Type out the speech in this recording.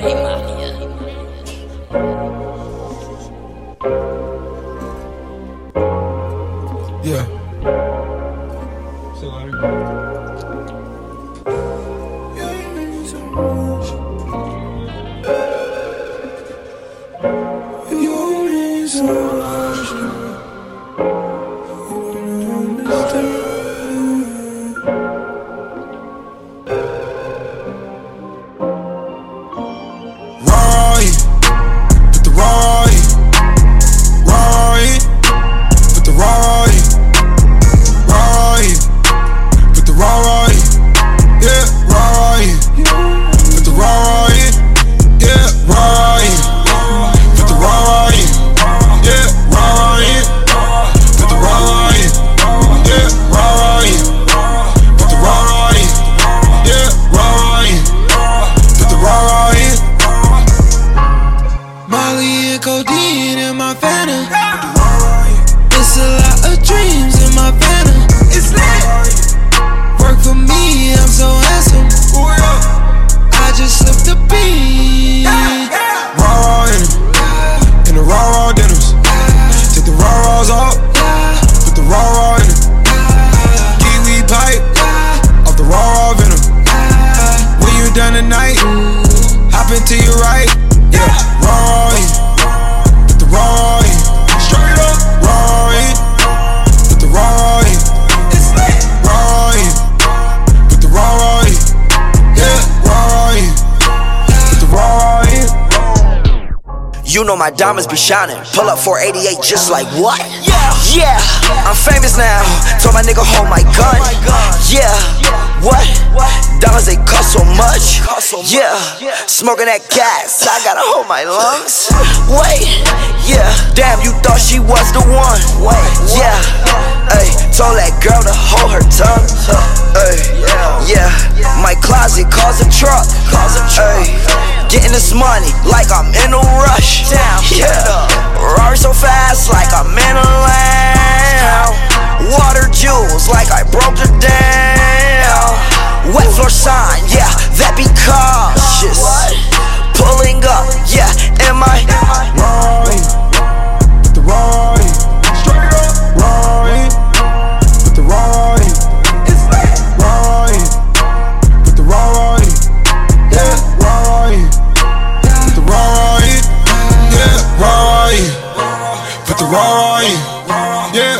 Yeah. Say louder. You mean so And in my phantom. It's a lot You know my diamonds be shining. Pull up 488 just like what? Yeah, yeah. I'm famous now. Told my nigga hold my gun. Yeah. What? Dollars they cost so much. Yeah. Smoking that gas. I gotta hold my lungs. Wait. Yeah. Damn, you thought she was the one. Yeah. Hey, told that girl to hold her tongue. Hey. Yeah. My closet calls a truck. Hey. Getting this money like I'm in a rush. Yeah. Roar so fast Put the raw. Yeah.